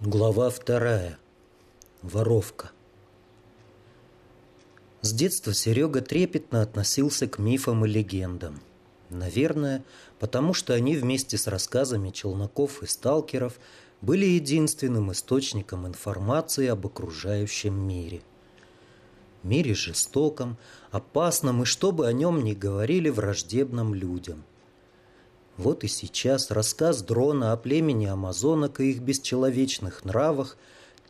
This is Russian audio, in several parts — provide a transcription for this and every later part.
Глава вторая. Воровка. С детства Серега трепетно относился к мифам и легендам. Наверное, потому что они вместе с рассказами челноков и сталкеров были единственным источником информации об окружающем мире. Мире жестоком, опасном и, чтобы о нем не говорили, враждебным людям – вот и сейчас рассказ дрона о племени амазонок и их бесчеловечных нравах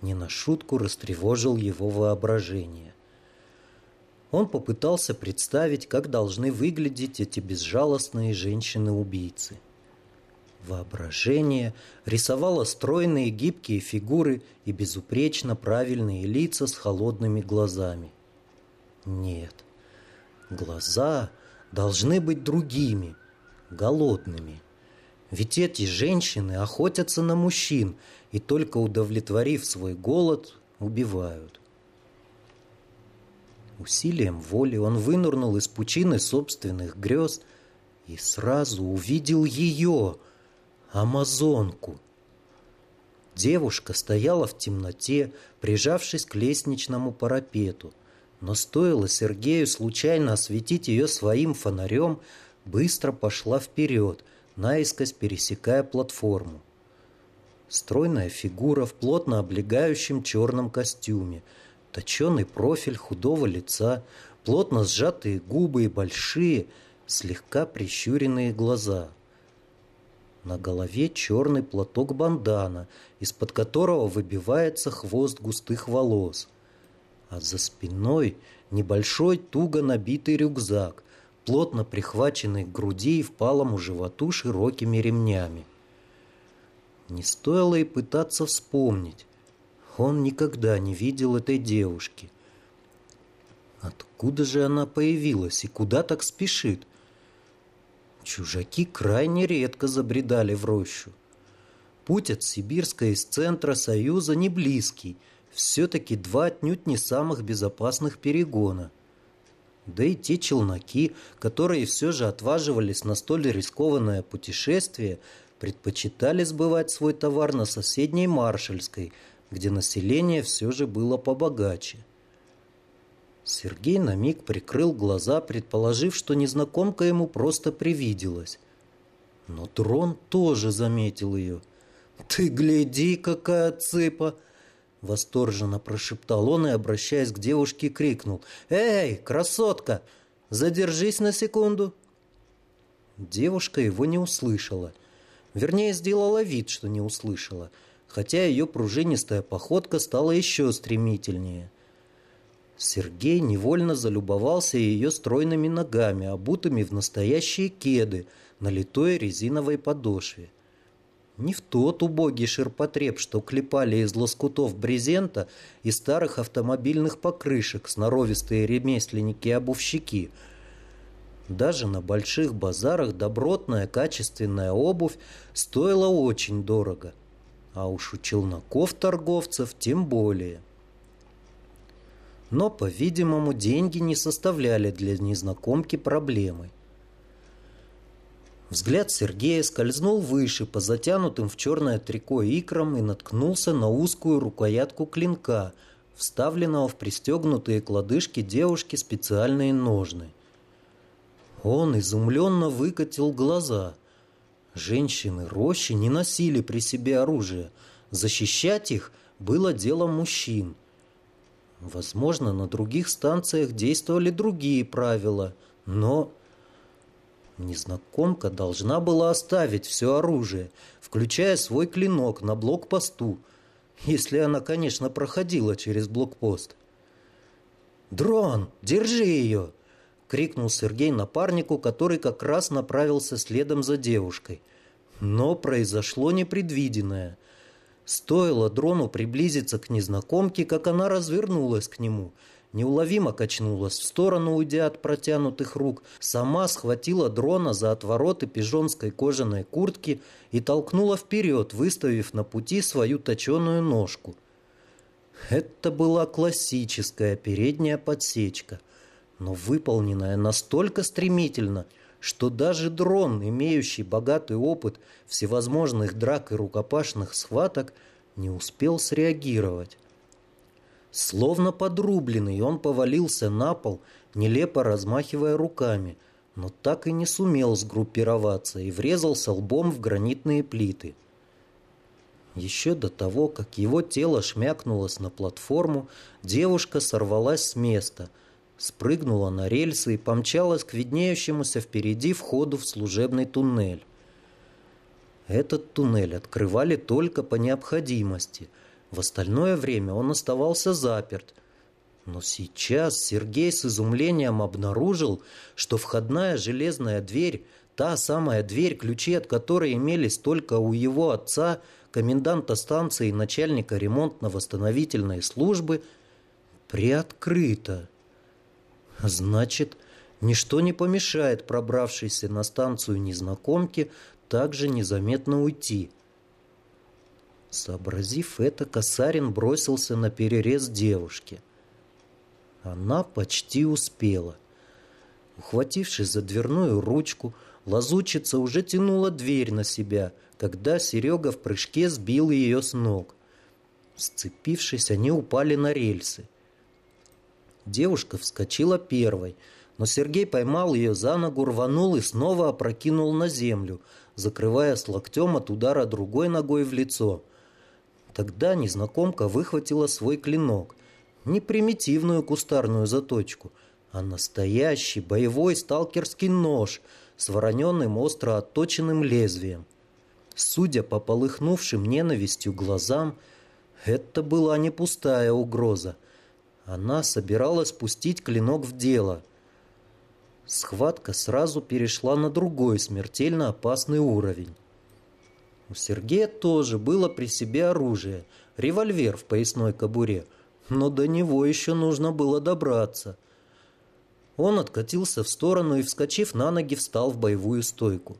не на шутку растревожил его воображение. Он попытался представить, как должны выглядеть эти безжалостные женщины-убийцы. Воображение рисовало стройные гибкие фигуры и безупречно правильные лица с холодными глазами. Нет, глаза должны быть другими – голодными. Ведь эти женщины охотятся на мужчин и только удовлетворив свой голод, убивают. Усилием воли он вынырнул из пучины собственных грез и сразу увидел ее, амазонку. Девушка стояла в темноте, прижавшись к лестничному парапету. Но стоило Сергею случайно осветить ее своим фонарем, быстро пошла вперед, наискось пересекая платформу. Стройная фигура в плотно облегающем черном костюме, точеный профиль худого лица, плотно сжатые губы и большие, слегка прищуренные глаза. На голове черный платок бандана, из-под которого выбивается хвост густых волос. А за спиной небольшой туго набитый рюкзак, плотно прихваченный к груди и впалому животу широкими ремнями. Не стоило и пытаться вспомнить. Он никогда не видел этой девушки. Откуда же она появилась и куда так спешит? Чужаки крайне редко забредали в рощу. Путь от Сибирска из центра Союза не близкий, все-таки два отнюдь не самых безопасных перегона – да и те челноки, которые все же отваживались на столь рискованное путешествие, предпочитали сбывать свой товар на соседней Маршальской, где население все же было побогаче. Сергей на миг прикрыл глаза, предположив, что незнакомка ему просто привиделась. Но дрон тоже заметил ее. «Ты гляди, какая цыпа!» Восторженно прошептал он и, обращаясь к девушке, крикнул. «Эй, красотка, задержись на секунду!» Девушка его не услышала. Вернее, сделала вид, что не услышала, хотя ее пружинистая походка стала еще стремительнее. Сергей невольно залюбовался ее стройными ногами, обутыми в настоящие кеды на литой резиновой подошве. Не в тот убогий ширпотреб, что клепали из лоскутов брезента и старых автомобильных покрышек сноровистые ремесленники и обувщики. Даже на больших базарах добротная качественная обувь стоила очень дорого. А уж у челноков-торговцев тем более. Но, по-видимому, деньги не составляли для незнакомки проблемы. Взгляд Сергея скользнул выше по затянутым в черное трико икрам и наткнулся на узкую рукоятку клинка, вставленного в пристегнутые к лодыжке девушки специальные ножны. Он изумленно выкатил глаза. Женщины рощи не носили при себе оружие. Защищать их было делом мужчин. Возможно, на других станциях действовали другие правила, но Незнакомка должна была оставить все оружие, включая свой клинок на блокпосту, если она, конечно, проходила через блокпост. «Дрон, держи ее!» — крикнул Сергей напарнику, который как раз направился следом за девушкой. Но произошло непредвиденное. Стоило дрону приблизиться к незнакомке, как она развернулась к нему — неуловимо качнулась в сторону, уйдя от протянутых рук, сама схватила дрона за отвороты пижонской кожаной куртки и толкнула вперед, выставив на пути свою точеную ножку. Это была классическая передняя подсечка, но выполненная настолько стремительно, что даже дрон, имеющий богатый опыт всевозможных драк и рукопашных схваток, не успел среагировать. Словно подрубленный, он повалился на пол, нелепо размахивая руками, но так и не сумел сгруппироваться и врезался лбом в гранитные плиты. Еще до того, как его тело шмякнулось на платформу, девушка сорвалась с места, спрыгнула на рельсы и помчалась к виднеющемуся впереди входу в служебный туннель. Этот туннель открывали только по необходимости. В остальное время он оставался заперт. Но сейчас Сергей с изумлением обнаружил, что входная железная дверь, та самая дверь, ключи от которой имелись только у его отца, коменданта станции и начальника ремонтно-восстановительной службы, приоткрыта. Значит, ничто не помешает пробравшейся на станцию незнакомке также незаметно уйти. Сообразив это, Касарин бросился на перерез девушки. Она почти успела. Ухватившись за дверную ручку, лазучица уже тянула дверь на себя, когда Серега в прыжке сбил ее с ног. Сцепившись, они упали на рельсы. Девушка вскочила первой, но Сергей поймал ее за ногу, рванул и снова опрокинул на землю, закрывая с локтем от удара другой ногой в лицо. Тогда незнакомка выхватила свой клинок. Не примитивную кустарную заточку, а настоящий боевой сталкерский нож с вороненным остро отточенным лезвием. Судя по полыхнувшим ненавистью глазам, это была не пустая угроза. Она собиралась пустить клинок в дело – Схватка сразу перешла на другой смертельно опасный уровень. У Сергея тоже было при себе оружие, револьвер в поясной кобуре, но до него еще нужно было добраться. Он откатился в сторону и, вскочив на ноги, встал в боевую стойку.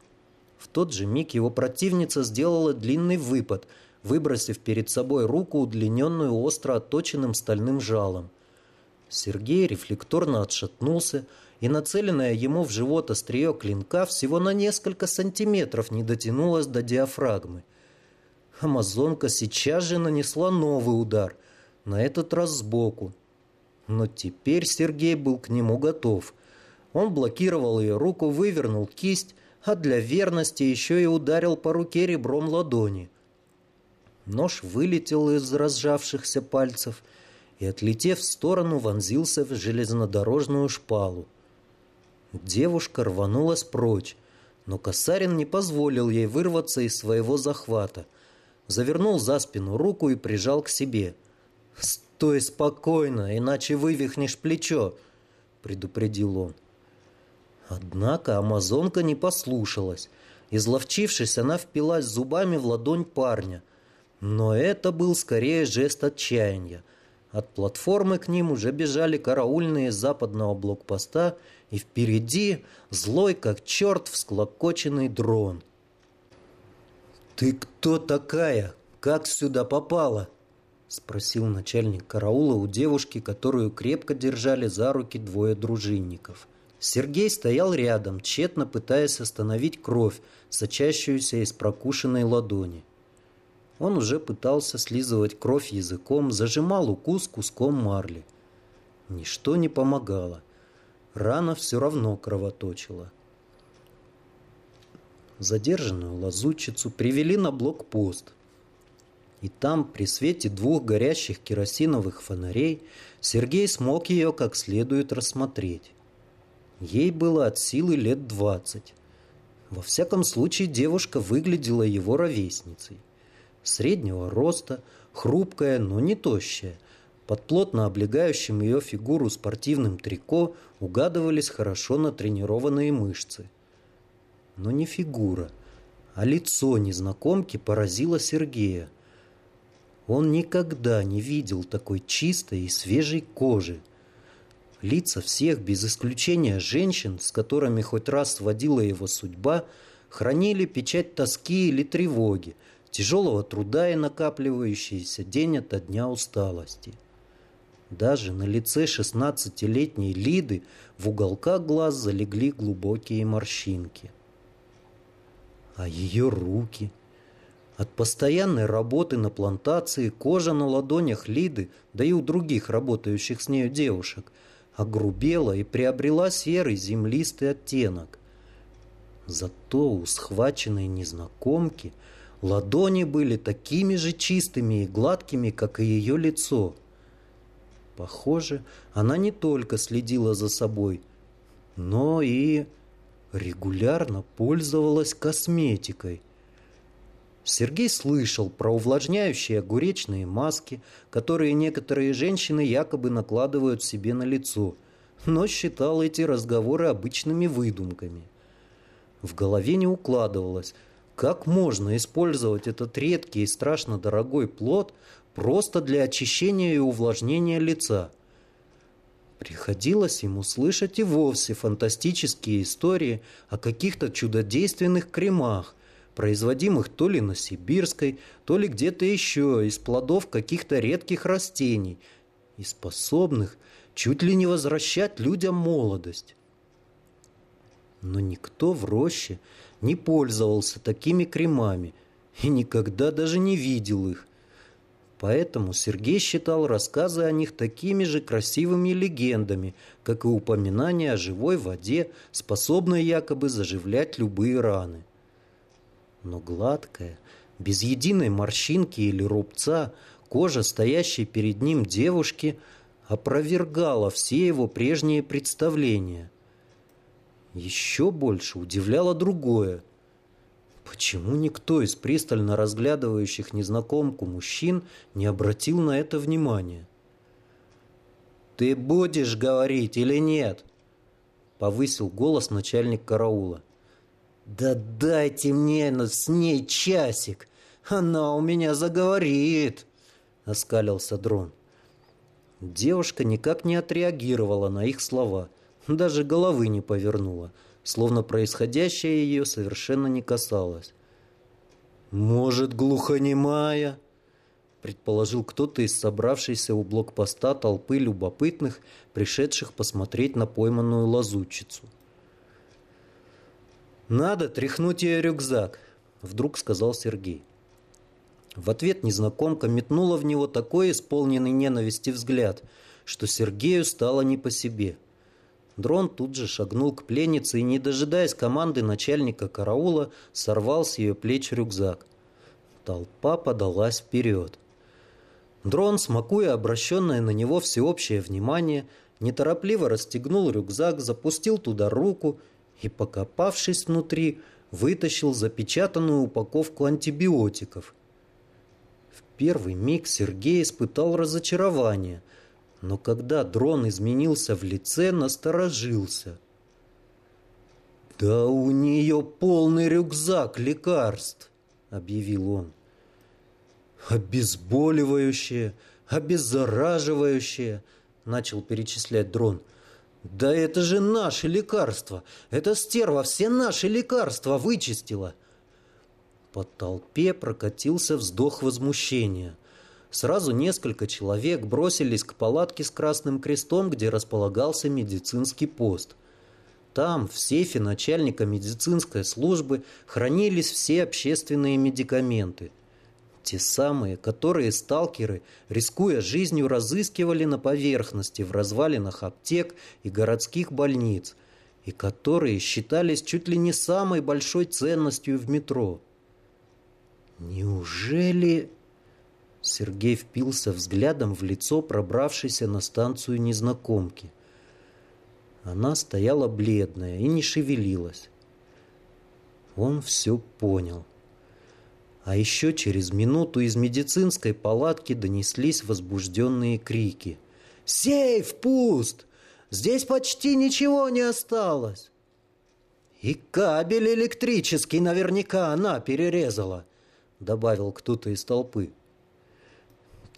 В тот же миг его противница сделала длинный выпад, выбросив перед собой руку, удлиненную остро отточенным стальным жалом. Сергей рефлекторно отшатнулся, и нацеленное ему в живот острие клинка всего на несколько сантиметров не дотянулось до диафрагмы. Амазонка сейчас же нанесла новый удар, на этот раз сбоку. Но теперь Сергей был к нему готов. Он блокировал ее руку, вывернул кисть, а для верности еще и ударил по руке ребром ладони. Нож вылетел из разжавшихся пальцев и, отлетев в сторону, вонзился в железнодорожную шпалу. Девушка рванулась прочь, но Касарин не позволил ей вырваться из своего захвата. Завернул за спину руку и прижал к себе. «Стой спокойно, иначе вывихнешь плечо», — предупредил он. Однако амазонка не послушалась. Изловчившись, она впилась зубами в ладонь парня. Но это был скорее жест отчаяния. От платформы к ним уже бежали караульные западного блокпоста и впереди злой, как черт, всклокоченный дрон. «Ты кто такая? Как сюда попала?» — спросил начальник караула у девушки, которую крепко держали за руки двое дружинников. Сергей стоял рядом, тщетно пытаясь остановить кровь, сочащуюся из прокушенной ладони. Он уже пытался слизывать кровь языком, зажимал укус куском марли. Ничто не помогало рана все равно кровоточила. Задержанную лазутчицу привели на блокпост. И там, при свете двух горящих керосиновых фонарей, Сергей смог ее как следует рассмотреть. Ей было от силы лет двадцать. Во всяком случае, девушка выглядела его ровесницей. Среднего роста, хрупкая, но не тощая – под плотно облегающим ее фигуру спортивным трико угадывались хорошо натренированные мышцы. Но не фигура, а лицо незнакомки поразило Сергея. Он никогда не видел такой чистой и свежей кожи. Лица всех, без исключения женщин, с которыми хоть раз сводила его судьба, хранили печать тоски или тревоги, тяжелого труда и накапливающейся день ото дня усталости. Даже на лице шестнадцатилетней Лиды в уголках глаз залегли глубокие морщинки. А ее руки, От постоянной работы на плантации кожа на ладонях Лиды, да и у других работающих с нею девушек, огрубела и приобрела серый землистый оттенок. Зато у схваченной незнакомки ладони были такими же чистыми и гладкими, как и ее лицо. Похоже, она не только следила за собой, но и регулярно пользовалась косметикой. Сергей слышал про увлажняющие огуречные маски, которые некоторые женщины якобы накладывают себе на лицо, но считал эти разговоры обычными выдумками. В голове не укладывалось, как можно использовать этот редкий и страшно дорогой плод просто для очищения и увлажнения лица. Приходилось ему слышать и вовсе фантастические истории о каких-то чудодейственных кремах, производимых то ли на Сибирской, то ли где-то еще из плодов каких-то редких растений и способных чуть ли не возвращать людям молодость. Но никто в роще не пользовался такими кремами и никогда даже не видел их. Поэтому Сергей считал рассказы о них такими же красивыми легендами, как и упоминания о живой воде, способной якобы заживлять любые раны но гладкая, без единой морщинки или рубца, кожа стоящей перед ним девушки опровергала все его прежние представления. Еще больше удивляло другое. Почему никто из пристально разглядывающих незнакомку мужчин не обратил на это внимания? «Ты будешь говорить или нет?» Повысил голос начальник караула. «Да дайте мне с ней часик, она у меня заговорит!» — оскалился дрон. Девушка никак не отреагировала на их слова, даже головы не повернула, словно происходящее ее совершенно не касалось. «Может, глухонемая?» — предположил кто-то из собравшейся у блокпоста толпы любопытных, пришедших посмотреть на пойманную лазутчицу. «Надо тряхнуть ее рюкзак», — вдруг сказал Сергей. В ответ незнакомка метнула в него такой исполненный ненависти взгляд, что Сергею стало не по себе. Дрон тут же шагнул к пленнице и, не дожидаясь команды начальника караула, сорвал с ее плеч рюкзак. Толпа подалась вперед. Дрон, смакуя обращенное на него всеобщее внимание, неторопливо расстегнул рюкзак, запустил туда руку и, покопавшись внутри, вытащил запечатанную упаковку антибиотиков. В первый миг Сергей испытал разочарование, но когда дрон изменился в лице, насторожился. «Да у нее полный рюкзак лекарств!» — объявил он. «Обезболивающее, обеззараживающее!» — начал перечислять дрон — «Да это же наши лекарства! Эта стерва все наши лекарства вычистила!» По толпе прокатился вздох возмущения. Сразу несколько человек бросились к палатке с красным крестом, где располагался медицинский пост. Там, в сейфе начальника медицинской службы, хранились все общественные медикаменты – те самые, которые сталкеры, рискуя жизнью, разыскивали на поверхности в развалинах аптек и городских больниц, и которые считались чуть ли не самой большой ценностью в метро. Неужели... Сергей впился взглядом в лицо пробравшейся на станцию незнакомки. Она стояла бледная и не шевелилась. Он все понял. А еще через минуту из медицинской палатки донеслись возбужденные крики. «Сейф пуст! Здесь почти ничего не осталось!» «И кабель электрический наверняка она перерезала», — добавил кто-то из толпы.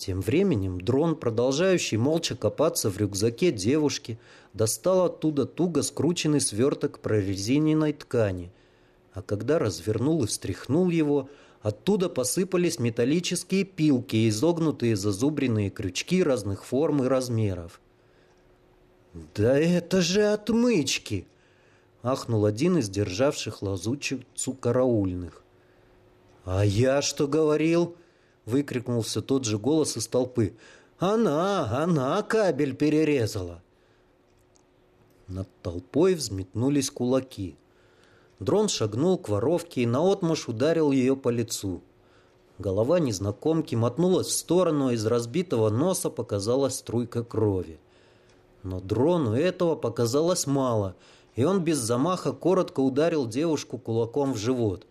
Тем временем дрон, продолжающий молча копаться в рюкзаке девушки, достал оттуда туго скрученный сверток прорезиненной ткани, а когда развернул и встряхнул его, Оттуда посыпались металлические пилки и изогнутые зазубренные крючки разных форм и размеров. «Да это же отмычки!» — ахнул один из державших лазучицу караульных. «А я что говорил?» — выкрикнул все тот же голос из толпы. «Она, она кабель перерезала!» Над толпой взметнулись кулаки. Дрон шагнул к воровке и наотмашь ударил ее по лицу. Голова незнакомки мотнулась в сторону, из разбитого носа показалась струйка крови. Но дрону этого показалось мало, и он без замаха коротко ударил девушку кулаком в живот.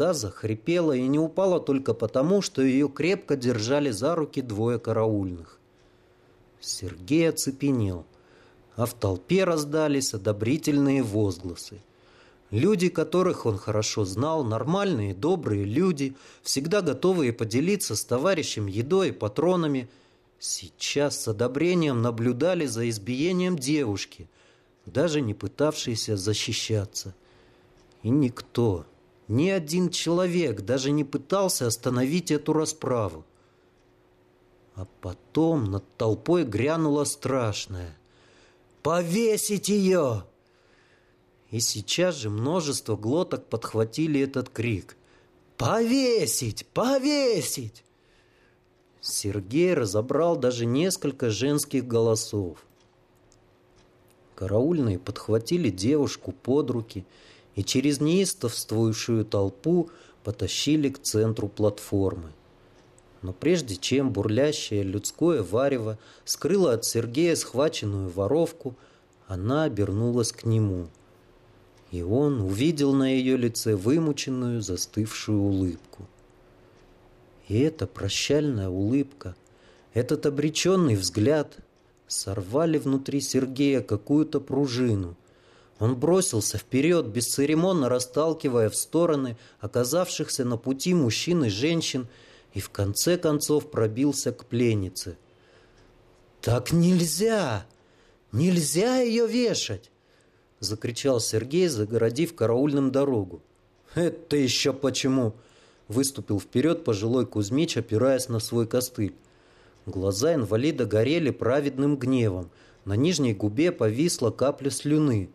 Та захрипела и не упала только потому, что ее крепко держали за руки двое караульных. Сергей оцепенел а в толпе раздались одобрительные возгласы. Люди, которых он хорошо знал, нормальные, добрые люди, всегда готовые поделиться с товарищем едой и патронами, сейчас с одобрением наблюдали за избиением девушки, даже не пытавшейся защищаться. И никто, ни один человек даже не пытался остановить эту расправу. А потом над толпой грянуло страшное. Повесить ее!» И сейчас же множество глоток подхватили этот крик. «Повесить! Повесить!» Сергей разобрал даже несколько женских голосов. Караульные подхватили девушку под руки и через неистовствующую толпу потащили к центру платформы. Но прежде чем бурлящее людское варево скрыло от Сергея схваченную воровку, она обернулась к нему. И он увидел на ее лице вымученную, застывшую улыбку. И эта прощальная улыбка, этот обреченный взгляд сорвали внутри Сергея какую-то пружину. Он бросился вперед, бесцеремонно расталкивая в стороны оказавшихся на пути мужчин и женщин, и в конце концов пробился к пленнице. «Так нельзя! Нельзя ее вешать!» — закричал Сергей, загородив караульным дорогу. «Это еще почему?» — выступил вперед пожилой Кузьмич, опираясь на свой костыль. Глаза инвалида горели праведным гневом. На нижней губе повисла капля слюны.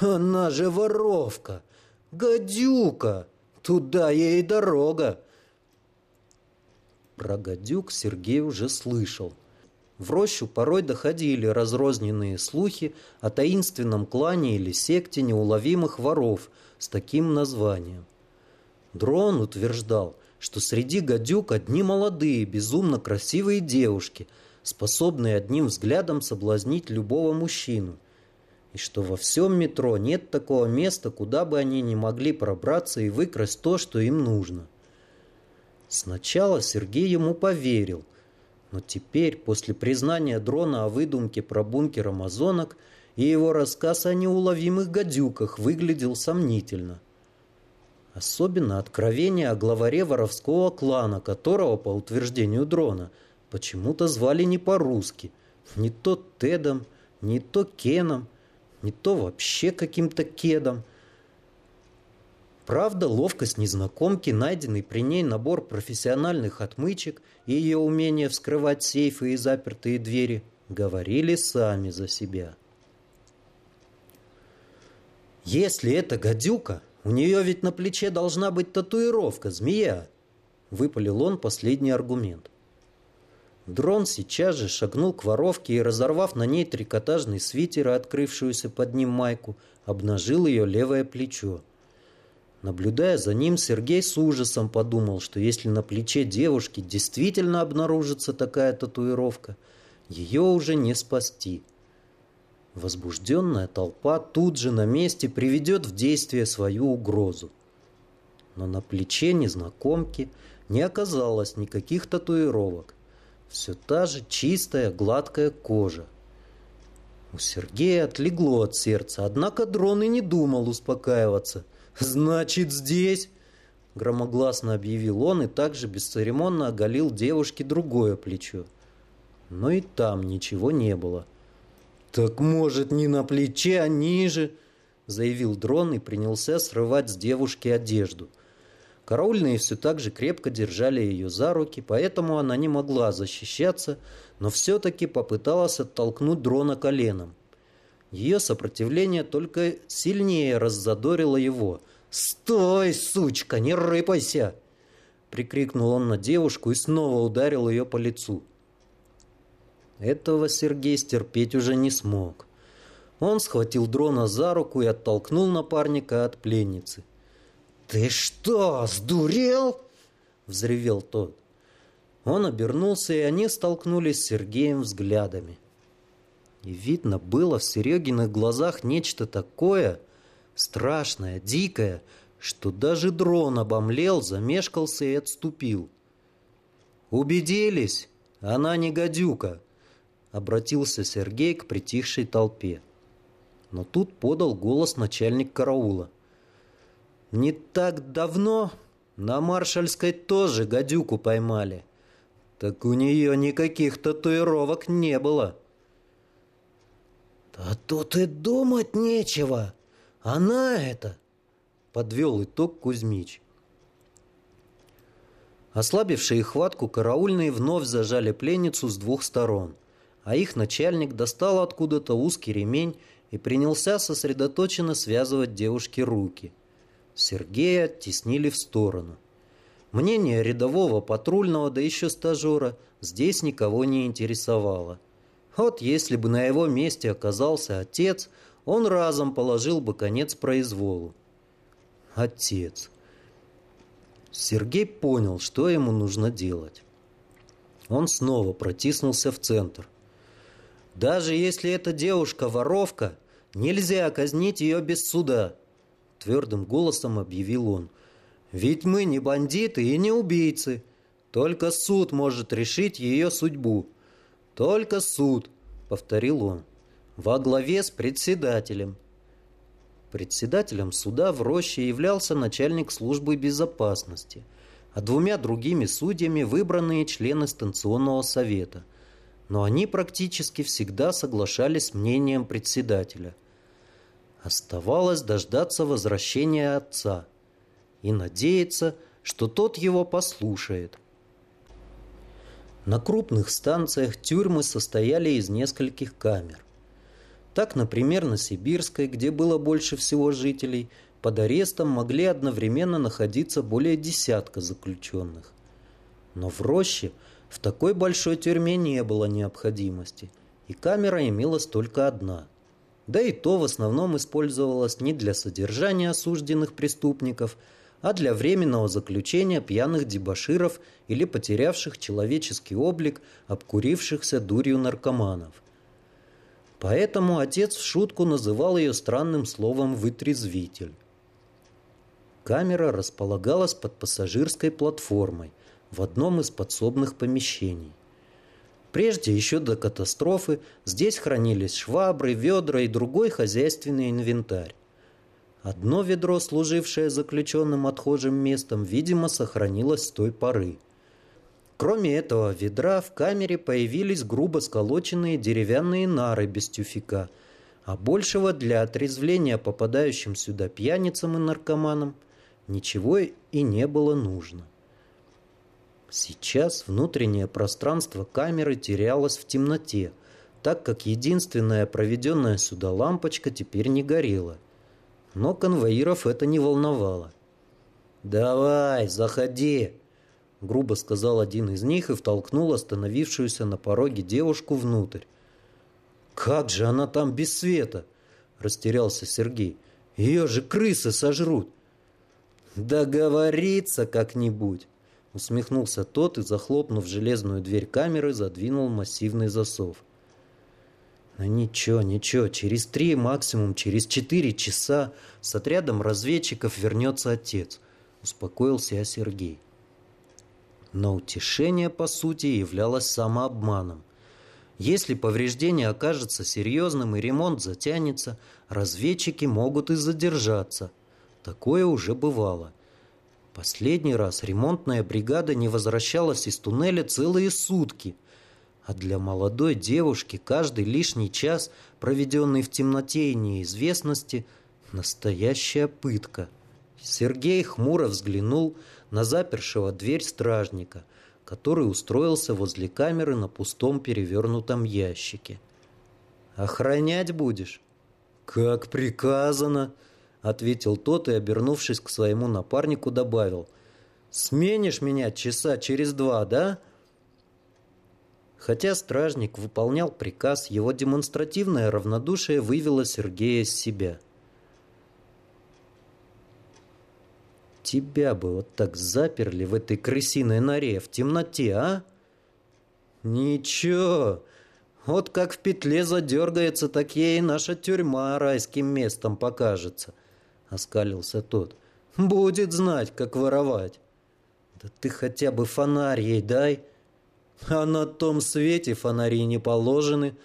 «Она же воровка! Гадюка! Туда ей дорога!» Про гадюк Сергей уже слышал. В рощу порой доходили разрозненные слухи о таинственном клане или секте неуловимых воров с таким названием. Дрон утверждал, что среди гадюк одни молодые, безумно красивые девушки, способные одним взглядом соблазнить любого мужчину, и что во всем метро нет такого места, куда бы они не могли пробраться и выкрасть то, что им нужно. Сначала Сергей ему поверил, но теперь, после признания дрона о выдумке про бункер амазонок, и его рассказ о неуловимых гадюках выглядел сомнительно. Особенно откровение о главаре воровского клана, которого, по утверждению дрона, почему-то звали не по-русски, не то Тедом, не то Кеном, не то вообще каким-то Кедом – Правда, ловкость незнакомки, найденный при ней набор профессиональных отмычек и ее умение вскрывать сейфы и запертые двери говорили сами за себя. «Если это гадюка, у нее ведь на плече должна быть татуировка, змея!» Выпалил он последний аргумент. Дрон сейчас же шагнул к воровке и, разорвав на ней трикотажный свитер и открывшуюся под ним майку, обнажил ее левое плечо. Наблюдая за ним, Сергей с ужасом подумал, что если на плече девушки действительно обнаружится такая татуировка, ее уже не спасти. Возбужденная толпа тут же на месте приведет в действие свою угрозу. Но на плече незнакомки не оказалось никаких татуировок. Все та же чистая, гладкая кожа. У Сергея отлегло от сердца, однако дрон и не думал успокаиваться – «Значит, здесь...» Громогласно объявил он и также бесцеремонно оголил девушке другое плечо. Но и там ничего не было. «Так, может, не на плече, а ниже?» Заявил дрон и принялся срывать с девушки одежду. Караульные все так же крепко держали ее за руки, поэтому она не могла защищаться, но все-таки попыталась оттолкнуть дрона коленом. Ее сопротивление только сильнее раззадорило его. «Стой, сучка, не рыпайся!» прикрикнул он на девушку и снова ударил ее по лицу. Этого Сергей стерпеть уже не смог. Он схватил дрона за руку и оттолкнул напарника от пленницы. «Ты что, сдурел?» — взревел тот. Он обернулся, и они столкнулись с Сергеем взглядами. И видно было в Серегиных глазах нечто такое страшное, дикое, что даже дрон обомлел, замешкался и отступил. «Убедились? Она не гадюка!» — обратился Сергей к притихшей толпе. Но тут подал голос начальник караула. «Не так давно на Маршальской тоже гадюку поймали. Так у нее никаких татуировок не было». «А тут и думать нечего. Она это!» Подвел итог Кузьмич. Ослабившие хватку караульные вновь зажали пленницу с двух сторон, а их начальник достал откуда-то узкий ремень и принялся сосредоточенно связывать девушке руки. Сергея оттеснили в сторону. Мнение рядового патрульного, да еще стажера, здесь никого не интересовало. Вот если бы на его месте оказался отец, он разом положил бы конец произволу. Отец. Сергей понял, что ему нужно делать. Он снова протиснулся в центр. «Даже если эта девушка воровка, нельзя казнить ее без суда», твердым голосом объявил он. «Ведь мы не бандиты и не убийцы. Только суд может решить ее судьбу. «Только суд», — повторил он, — «во главе с председателем». Председателем суда в роще являлся начальник службы безопасности, а двумя другими судьями выбранные члены станционного совета. Но они практически всегда соглашались с мнением председателя. Оставалось дождаться возвращения отца и надеяться, что тот его послушает. На крупных станциях тюрьмы состояли из нескольких камер. Так, например, на Сибирской, где было больше всего жителей, под арестом могли одновременно находиться более десятка заключенных. Но в Роще в такой большой тюрьме не было необходимости, и камера имелась только одна. Да и то в основном использовалась не для содержания осужденных преступников – а для временного заключения пьяных дебоширов или потерявших человеческий облик, обкурившихся дурью наркоманов. Поэтому отец в шутку называл ее странным словом «вытрезвитель». Камера располагалась под пассажирской платформой в одном из подсобных помещений. Прежде еще до катастрофы здесь хранились швабры, ведра и другой хозяйственный инвентарь. Одно ведро, служившее заключенным отхожим местом, видимо, сохранилось с той поры. Кроме этого ведра в камере появились грубо сколоченные деревянные нары без тюфика, а большего для отрезвления попадающим сюда пьяницам и наркоманам ничего и не было нужно. Сейчас внутреннее пространство камеры терялось в темноте, так как единственная проведенная сюда лампочка теперь не горела – но конвоиров это не волновало. «Давай, заходи!» Грубо сказал один из них и втолкнул остановившуюся на пороге девушку внутрь. «Как же она там без света?» Растерялся Сергей. «Ее же крысы сожрут!» «Договориться как-нибудь!» Усмехнулся тот и, захлопнув железную дверь камеры, задвинул массивный засов. Ну ничего, ничего, через три, максимум через четыре часа с отрядом разведчиков вернется отец, успокоился я Сергей. Но утешение, по сути, являлось самообманом. Если повреждение окажется серьезным и ремонт затянется, разведчики могут и задержаться. Такое уже бывало. Последний раз ремонтная бригада не возвращалась из туннеля целые сутки – а для молодой девушки каждый лишний час, проведенный в темноте и неизвестности, настоящая пытка. Сергей хмуро взглянул на запершего дверь стражника, который устроился возле камеры на пустом перевернутом ящике. «Охранять будешь?» «Как приказано», — ответил тот и, обернувшись к своему напарнику, добавил. Сменишь меня часа через два, да?» Хотя стражник выполнял приказ, его демонстративное равнодушие вывело Сергея из себя. «Тебя бы вот так заперли в этой крысиной норе в темноте, а?» «Ничего, вот как в петле задергается, так ей наша тюрьма райским местом покажется», — оскалился тот. «Будет знать, как воровать». «Да ты хотя бы фонарь ей дай», — а на том свете фонари не положены,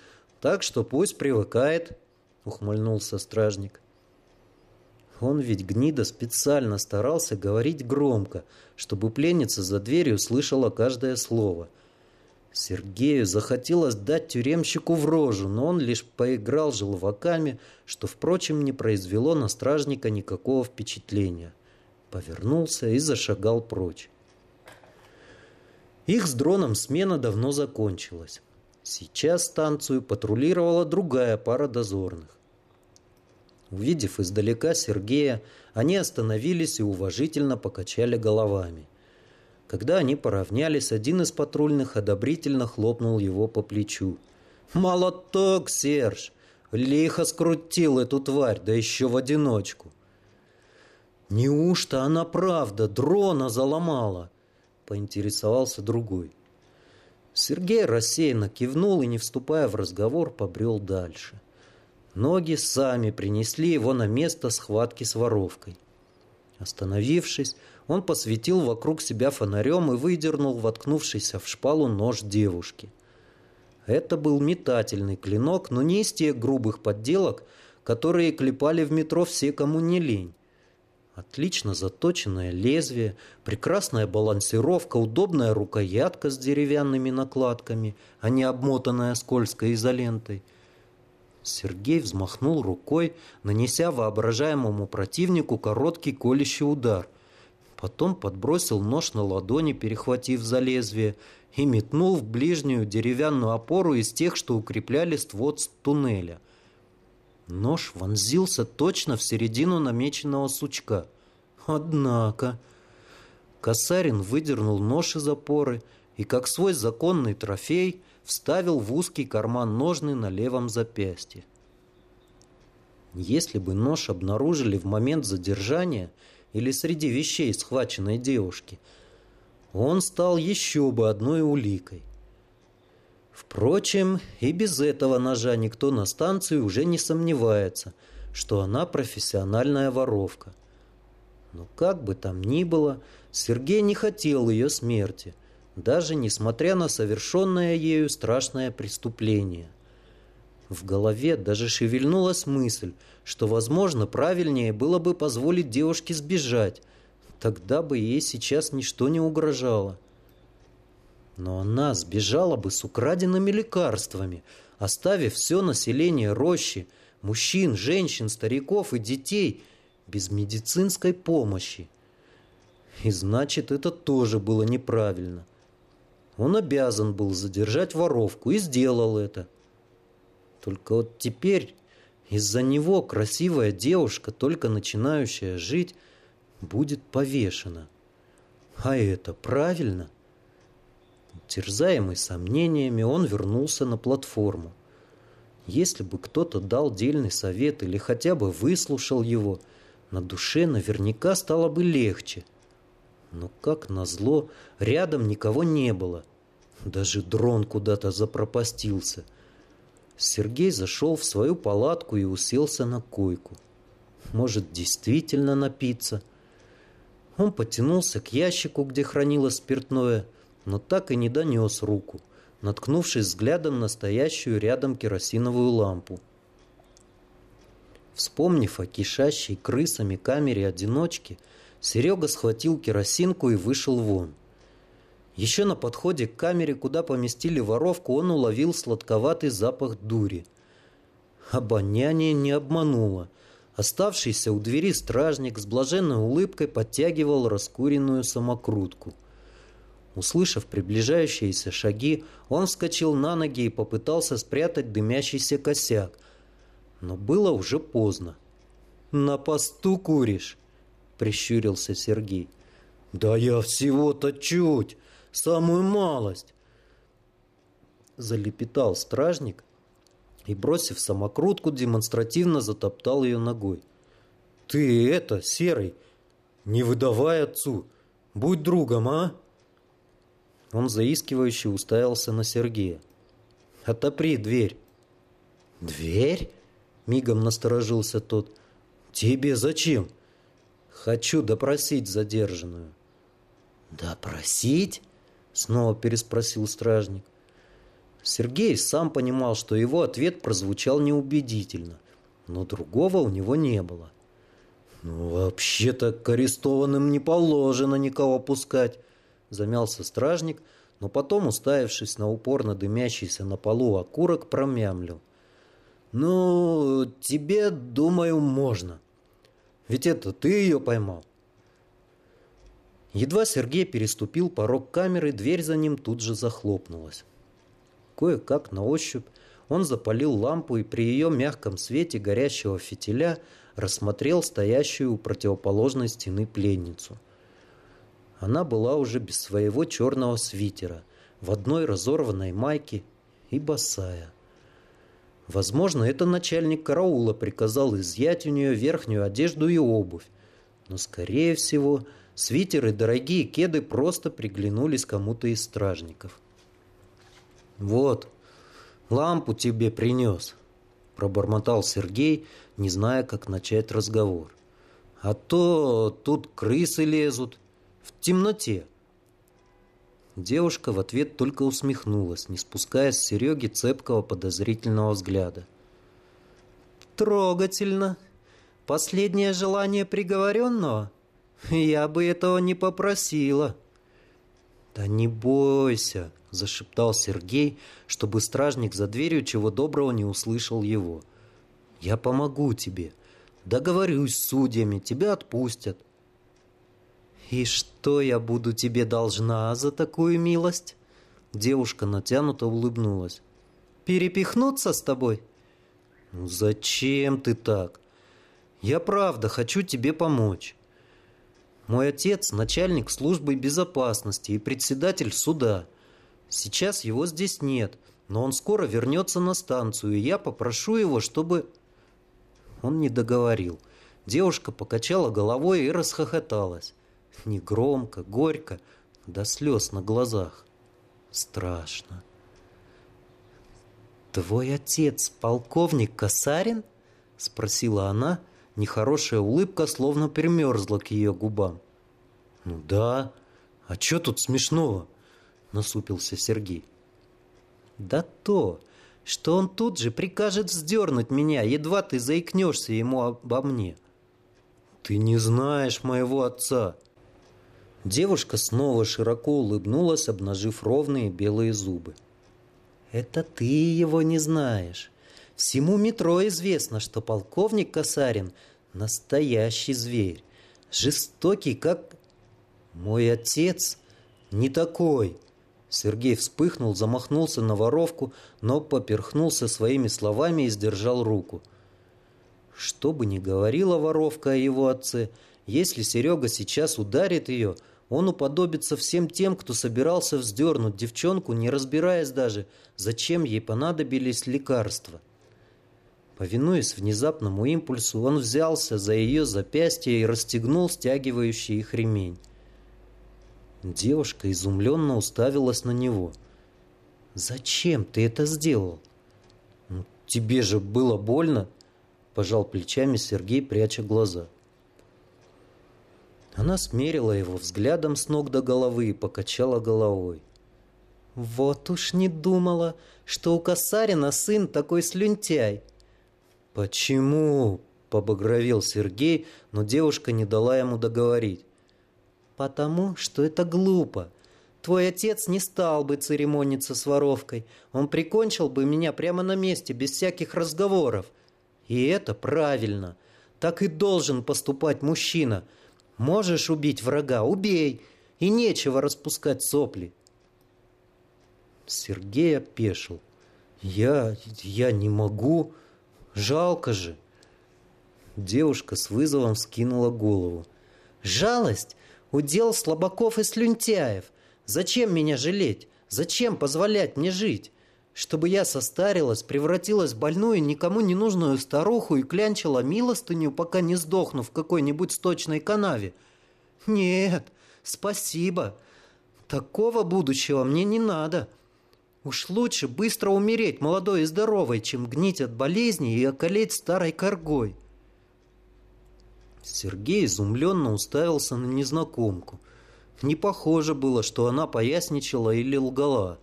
так что пусть привыкает, ухмыльнулся стражник. Он ведь гнида специально старался говорить громко, чтобы пленница за дверью слышала каждое слово. Сергею захотелось дать тюремщику в рожу, но он лишь поиграл желваками, что, впрочем, не произвело на стражника никакого впечатления. Повернулся и зашагал прочь. Их с дроном смена давно закончилась. Сейчас станцию патрулировала другая пара дозорных. Увидев издалека Сергея, они остановились и уважительно покачали головами. Когда они поравнялись, один из патрульных одобрительно хлопнул его по плечу. «Молоток, Серж! Лихо скрутил эту тварь, да еще в одиночку!» «Неужто она правда дрона заломала?» поинтересовался другой. Сергей рассеянно кивнул и, не вступая в разговор, побрел дальше. Ноги сами принесли его на место схватки с воровкой. Остановившись, он посветил вокруг себя фонарем и выдернул воткнувшийся в шпалу нож девушки. Это был метательный клинок, но не из тех грубых подделок, которые клепали в метро все, кому не лень. Отлично заточенное лезвие, прекрасная балансировка, удобная рукоятка с деревянными накладками, а не обмотанная скользкой изолентой. Сергей взмахнул рукой, нанеся воображаемому противнику короткий колющий удар. Потом подбросил нож на ладони, перехватив за лезвие, и метнул в ближнюю деревянную опору из тех, что укрепляли свод туннеля – Нож вонзился точно в середину намеченного сучка. Однако... Косарин выдернул нож из опоры и, как свой законный трофей, вставил в узкий карман ножны на левом запястье. Если бы нож обнаружили в момент задержания или среди вещей схваченной девушки, он стал еще бы одной уликой. Впрочем, и без этого ножа никто на станции уже не сомневается, что она профессиональная воровка. Но как бы там ни было, Сергей не хотел ее смерти, даже несмотря на совершенное ею страшное преступление. В голове даже шевельнулась мысль, что, возможно, правильнее было бы позволить девушке сбежать, тогда бы ей сейчас ничто не угрожало. Но она сбежала бы с украденными лекарствами, оставив все население рощи, мужчин, женщин, стариков и детей без медицинской помощи. И значит, это тоже было неправильно. Он обязан был задержать воровку и сделал это. Только вот теперь из-за него красивая девушка, только начинающая жить, будет повешена. А это правильно? — Терзаемый сомнениями, он вернулся на платформу. Если бы кто-то дал дельный совет или хотя бы выслушал его, на душе наверняка стало бы легче. Но, как назло, рядом никого не было. Даже дрон куда-то запропастился. Сергей зашел в свою палатку и уселся на койку. Может, действительно напиться? Он потянулся к ящику, где хранилось спиртное, но так и не донес руку, наткнувшись взглядом на стоящую рядом керосиновую лампу. Вспомнив о кишащей крысами камере одиночки, Серега схватил керосинку и вышел вон. Еще на подходе к камере, куда поместили воровку, он уловил сладковатый запах дури. Обоняние не обмануло. Оставшийся у двери стражник с блаженной улыбкой подтягивал раскуренную самокрутку – Услышав приближающиеся шаги, он вскочил на ноги и попытался спрятать дымящийся косяк. Но было уже поздно. «На посту куришь?» – прищурился Сергей. Да я всего-то чуть, самую малость. Залепетал стражник и, бросив самокрутку, демонстративно затоптал ее ногой. Ты это, серый, не выдавай отцу, будь другом, а? Он заискивающе уставился на Сергея. «Отопри дверь!» «Дверь?» — мигом насторожился тот. «Тебе зачем?» «Хочу допросить задержанную». «Допросить?» — снова переспросил стражник. Сергей сам понимал, что его ответ прозвучал неубедительно, но другого у него не было. «Ну, вообще-то к арестованным не положено никого пускать», — замялся стражник, но потом, уставившись на упорно дымящийся на полу окурок, промямлил. «Ну, тебе, думаю, можно. Ведь это ты ее поймал». Едва Сергей переступил порог камеры, дверь за ним тут же захлопнулась. Кое-как на ощупь он запалил лампу и при ее мягком свете горящего фитиля рассмотрел стоящую у противоположной стены пленницу. Она была уже без своего черного свитера, в одной разорванной майке и босая. Возможно, это начальник караула приказал изъять у нее верхнюю одежду и обувь, но, скорее всего, свитер и дорогие кеды просто приглянулись кому-то из стражников. «Вот, лампу тебе принес», — пробормотал Сергей, не зная, как начать разговор. «А то тут крысы лезут в темноте». Девушка в ответ только усмехнулась, не спуская с Сереги цепкого подозрительного взгляда. «Трогательно. Последнее желание приговоренного? Я бы этого не попросила». «Да не бойся», — зашептал Сергей, чтобы стражник за дверью чего доброго не услышал его. «Я помогу тебе. Договорюсь с судьями, тебя отпустят. «И что я буду тебе должна за такую милость?» Девушка натянуто улыбнулась. «Перепихнуться с тобой?» «Ну зачем ты так? Я правда хочу тебе помочь. Мой отец – начальник службы безопасности и председатель суда. Сейчас его здесь нет, но он скоро вернется на станцию, и я попрошу его, чтобы...» Он не договорил. Девушка покачала головой и расхохоталась. Негромко, горько, до слез на глазах. Страшно. «Твой отец полковник Касарин?» — спросила она. Нехорошая улыбка словно примерзла к ее губам. «Ну да. А что тут смешного?» — насупился Сергей. «Да то, что он тут же прикажет вздернуть меня, едва ты заикнешься ему обо мне». «Ты не знаешь моего отца», Девушка снова широко улыбнулась, обнажив ровные белые зубы. «Это ты его не знаешь. Всему метро известно, что полковник Касарин — настоящий зверь. Жестокий, как... Мой отец не такой». Сергей вспыхнул, замахнулся на воровку, но поперхнулся своими словами и сдержал руку. Что бы ни говорила воровка о его отце, если Серега сейчас ударит ее — он уподобится всем тем, кто собирался вздернуть девчонку, не разбираясь даже, зачем ей понадобились лекарства. Повинуясь внезапному импульсу, он взялся за ее запястье и расстегнул стягивающий их ремень. Девушка изумленно уставилась на него. «Зачем ты это сделал?» «Ну, «Тебе же было больно?» – пожал плечами Сергей, пряча глаза. – она смерила его взглядом с ног до головы и покачала головой. «Вот уж не думала, что у Касарина сын такой слюнтяй!» «Почему?» – побагровел Сергей, но девушка не дала ему договорить. «Потому что это глупо. Твой отец не стал бы церемониться с воровкой. Он прикончил бы меня прямо на месте, без всяких разговоров. И это правильно. Так и должен поступать мужчина – Можешь убить врага? Убей! И нечего распускать сопли. Сергей опешил. Я... я не могу. Жалко же. Девушка с вызовом скинула голову. Жалость Удел слабаков и слюнтяев. Зачем меня жалеть? Зачем позволять мне жить? Чтобы я состарилась, превратилась в больную, никому не нужную старуху и клянчила милостыню, пока не сдохну в какой-нибудь сточной канаве? Нет, спасибо. Такого будущего мне не надо. Уж лучше быстро умереть молодой и здоровой, чем гнить от болезни и околеть старой коргой. Сергей изумленно уставился на незнакомку. Не похоже было, что она поясничала или лгала.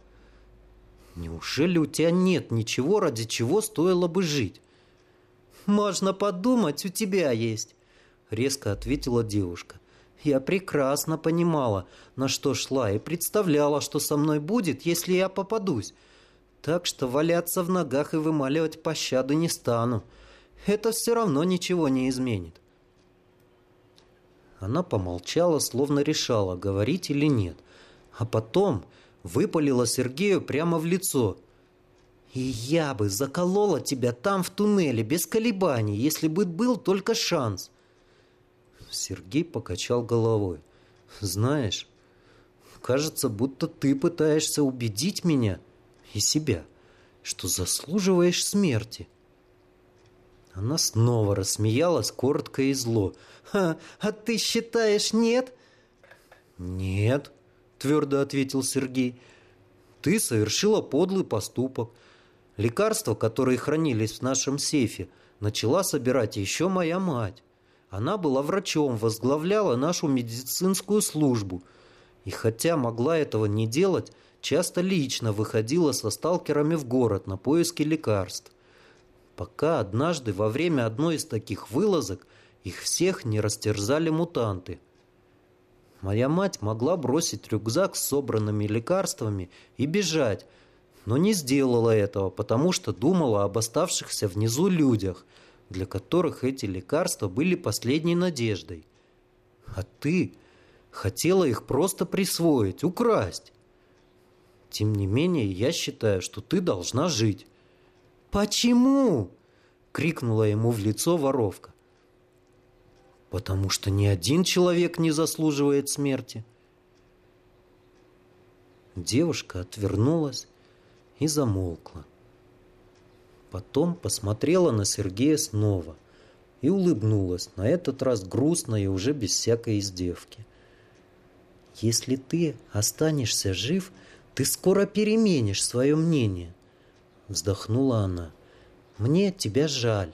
Неужели у тебя нет ничего, ради чего стоило бы жить? Можно подумать, у тебя есть, резко ответила девушка. Я прекрасно понимала, на что шла, и представляла, что со мной будет, если я попадусь. Так что валяться в ногах и вымаливать пощады не стану. Это все равно ничего не изменит. Она помолчала, словно решала, говорить или нет. А потом выпалила Сергею прямо в лицо. «И я бы заколола тебя там, в туннеле, без колебаний, если бы был только шанс». Сергей покачал головой. «Знаешь, кажется, будто ты пытаешься убедить меня и себя, что заслуживаешь смерти». Она снова рассмеялась коротко и зло. «А, а ты считаешь, нет?» «Нет», — твердо ответил Сергей. «Ты совершила подлый поступок. Лекарства, которые хранились в нашем сейфе, начала собирать еще моя мать. Она была врачом, возглавляла нашу медицинскую службу. И хотя могла этого не делать, часто лично выходила со сталкерами в город на поиски лекарств пока однажды во время одной из таких вылазок их всех не растерзали мутанты. Моя мать могла бросить рюкзак с собранными лекарствами и бежать, но не сделала этого, потому что думала об оставшихся внизу людях, для которых эти лекарства были последней надеждой. А ты хотела их просто присвоить, украсть. Тем не менее, я считаю, что ты должна жить. «Почему?» — крикнула ему в лицо воровка. «Потому что ни один человек не заслуживает смерти». Девушка отвернулась и замолкла. Потом посмотрела на Сергея снова и улыбнулась, на этот раз грустно и уже без всякой издевки. «Если ты останешься жив, ты скоро переменишь свое мнение. Вздохнула она. «Мне тебя жаль.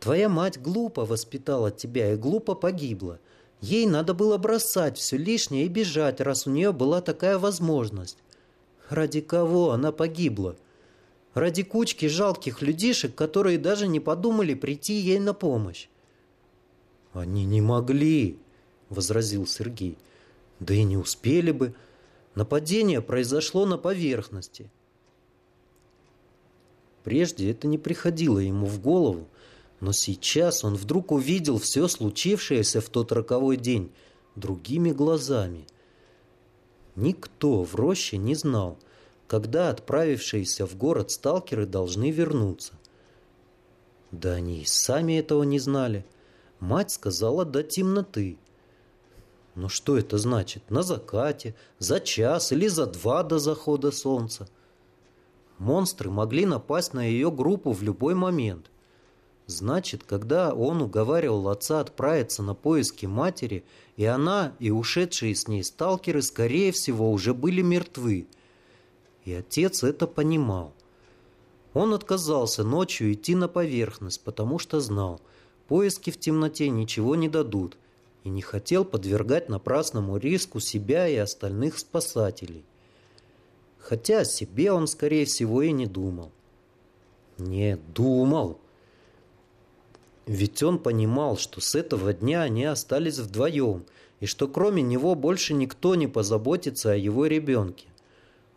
Твоя мать глупо воспитала тебя и глупо погибла. Ей надо было бросать все лишнее и бежать, раз у нее была такая возможность. Ради кого она погибла? Ради кучки жалких людишек, которые даже не подумали прийти ей на помощь. «Они не могли», — возразил Сергей. «Да и не успели бы. Нападение произошло на поверхности. Прежде это не приходило ему в голову, но сейчас он вдруг увидел все случившееся в тот роковой день другими глазами. Никто в роще не знал, когда отправившиеся в город сталкеры должны вернуться. Да они и сами этого не знали. Мать сказала до темноты. Но что это значит? На закате, за час или за два до захода солнца? Монстры могли напасть на ее группу в любой момент. Значит, когда он уговаривал отца отправиться на поиски матери, и она, и ушедшие с ней сталкеры, скорее всего, уже были мертвы. И отец это понимал. Он отказался ночью идти на поверхность, потому что знал, поиски в темноте ничего не дадут, и не хотел подвергать напрасному риску себя и остальных спасателей хотя о себе он, скорее всего, и не думал. Не думал. Ведь он понимал, что с этого дня они остались вдвоем, и что кроме него больше никто не позаботится о его ребенке.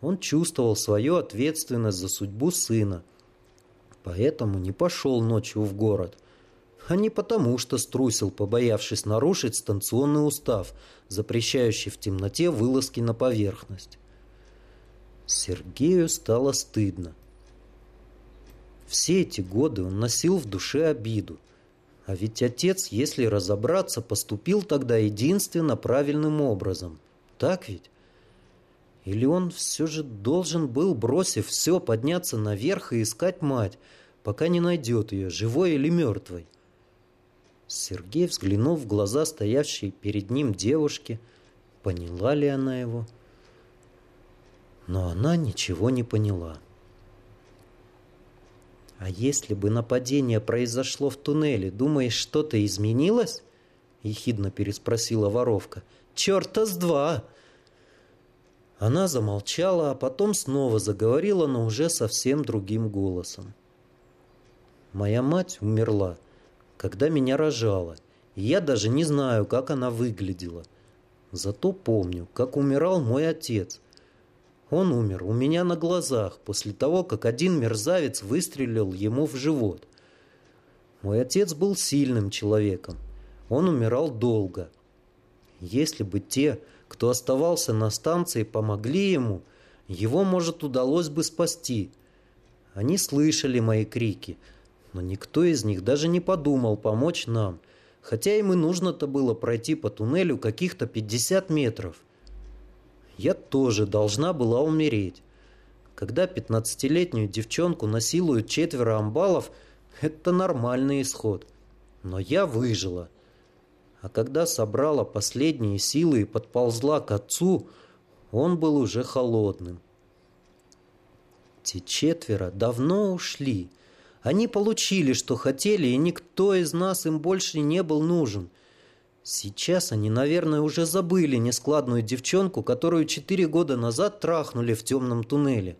Он чувствовал свою ответственность за судьбу сына, поэтому не пошел ночью в город, а не потому, что струсил, побоявшись нарушить станционный устав, запрещающий в темноте вылазки на поверхность. Сергею стало стыдно. Все эти годы он носил в душе обиду. А ведь отец, если разобраться, поступил тогда единственно правильным образом. Так ведь? Или он все же должен был, бросив все, подняться наверх и искать мать, пока не найдет ее, живой или мертвой? Сергей взглянул в глаза стоявшей перед ним девушки. Поняла ли она его? Но она ничего не поняла. «А если бы нападение произошло в туннеле, думаешь, что-то изменилось?» — ехидно переспросила воровка. «Черта с два!» Она замолчала, а потом снова заговорила, но уже совсем другим голосом. «Моя мать умерла, когда меня рожала, и я даже не знаю, как она выглядела. Зато помню, как умирал мой отец — он умер у меня на глазах после того, как один мерзавец выстрелил ему в живот. Мой отец был сильным человеком. Он умирал долго. Если бы те, кто оставался на станции, помогли ему, его, может, удалось бы спасти. Они слышали мои крики, но никто из них даже не подумал помочь нам, хотя им и нужно-то было пройти по туннелю каких-то 50 метров я тоже должна была умереть. Когда пятнадцатилетнюю девчонку насилуют четверо амбалов, это нормальный исход. Но я выжила. А когда собрала последние силы и подползла к отцу, он был уже холодным. Те четверо давно ушли. Они получили, что хотели, и никто из нас им больше не был нужен. Сейчас они, наверное, уже забыли нескладную девчонку, которую четыре года назад трахнули в темном туннеле.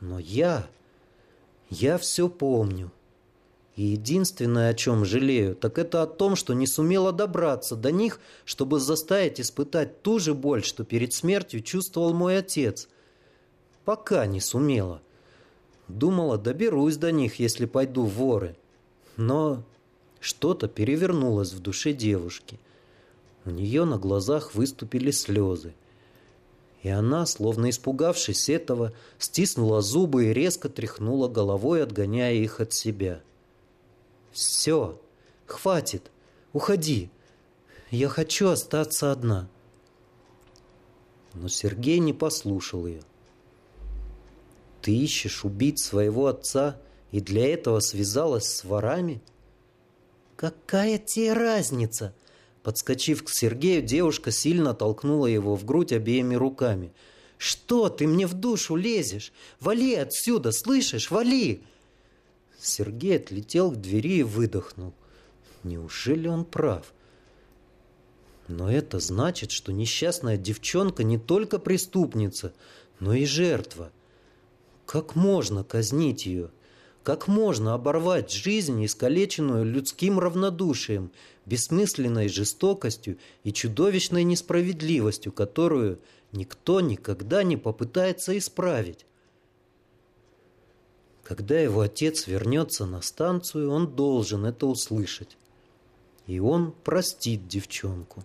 Но я... я все помню. И единственное, о чем жалею, так это о том, что не сумела добраться до них, чтобы заставить испытать ту же боль, что перед смертью чувствовал мой отец. Пока не сумела. Думала, доберусь до них, если пойду в воры. Но что-то перевернулось в душе девушки. У нее на глазах выступили слезы. И она, словно испугавшись этого, стиснула зубы и резко тряхнула головой, отгоняя их от себя. «Все, хватит, уходи. Я хочу остаться одна». Но Сергей не послушал ее. «Ты ищешь убить своего отца и для этого связалась с ворами?» «Какая тебе разница?» Подскочив к Сергею, девушка сильно толкнула его в грудь обеими руками. «Что ты мне в душу лезешь? Вали отсюда, слышишь? Вали!» Сергей отлетел к двери и выдохнул. Неужели он прав? Но это значит, что несчастная девчонка не только преступница, но и жертва. Как можно казнить ее? Как можно оборвать жизнь, искалеченную людским равнодушием, бессмысленной жестокостью и чудовищной несправедливостью, которую никто никогда не попытается исправить? Когда его отец вернется на станцию, он должен это услышать. И он простит девчонку.